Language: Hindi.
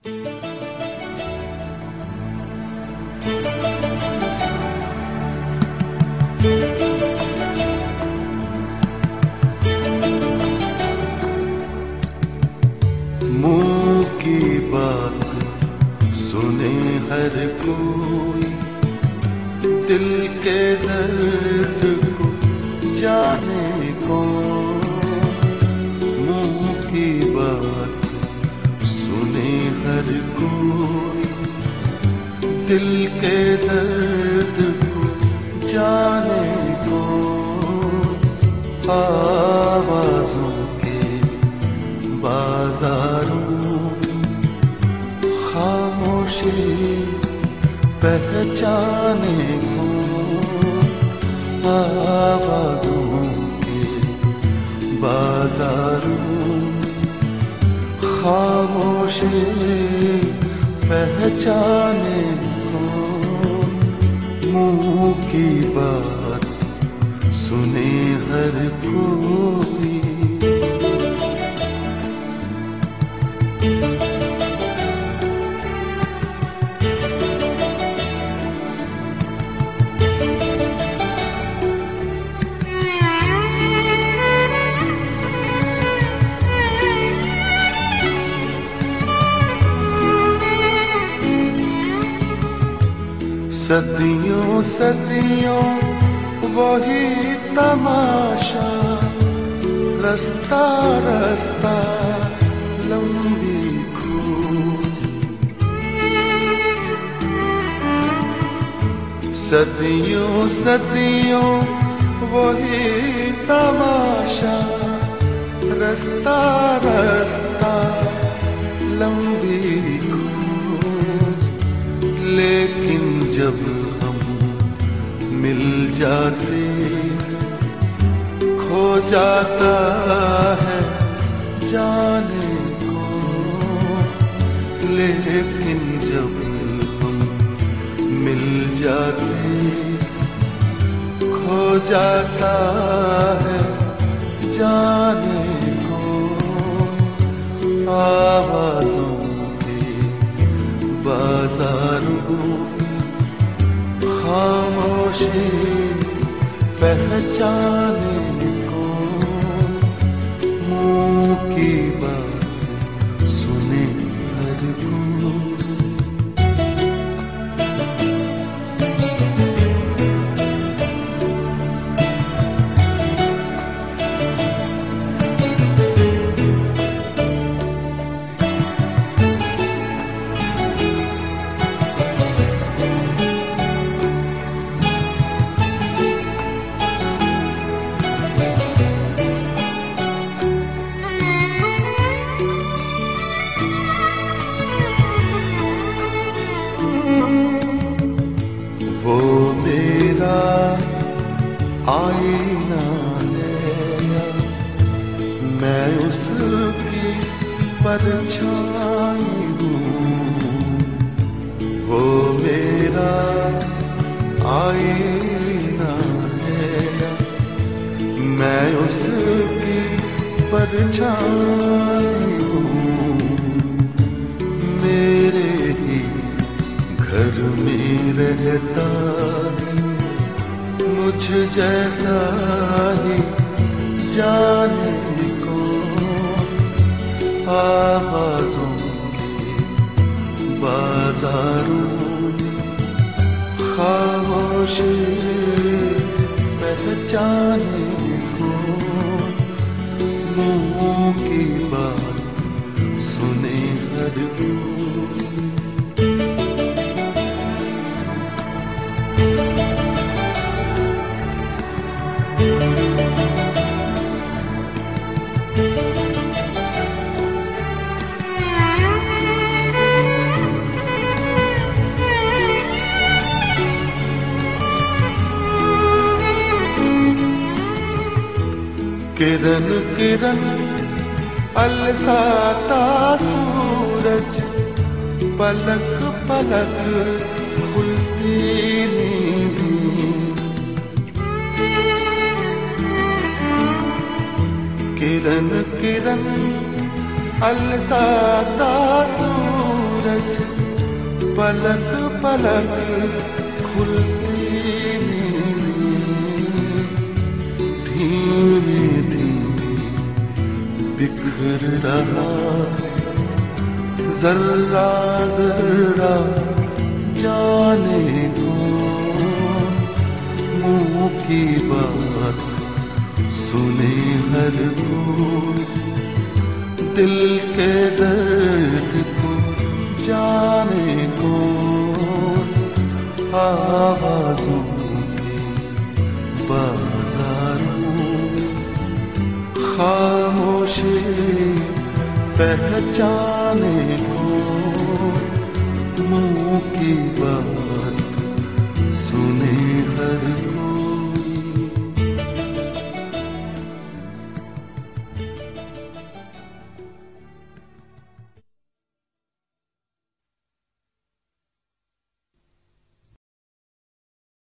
मुँह की बात सुने हर कोई। दिल के दर्द को जाने को, आवाजों के बाजारों, खामोशी पहचाने को, आवाजों के बाजारों, खामोशी पहचाने मुँह की बात सुने हर कोई। सदियों सदियों, वही तमाशा। रास्ता रास्ता, लंबी सदियों सदियों, वही तमाशा। रास्ता रास्ता, लंबी खोज। लेकिन जब हम मिल जाते, खो जाता है जाने को लेकिन जब हम मिल जाते, खो जाता है जाने को आवाजों पहचाने आईना मैं उसकी परछाई हूँ। वो मेरा आईना है। मैं उसकी परछाई हूँ। मेरे ही घर में रहता है। मुझ जैसा ही जाने को आवाजों बाजारों खामोशी पहचाने को, मुँह की बात सुने हर कोई किरण अलसाता सूरज पलक पलक खुलती नी किरण अलसाता सूरज पलक पलक खुल्ति धीरे बिखर रहा, जर्रा जर्रा जाने को मुँह की बात सुने हर कोई दिल के दर्द को जाने को आवाजों के बाजारों में खामोशी पहचाने को मुँह की बात सुने हर कोई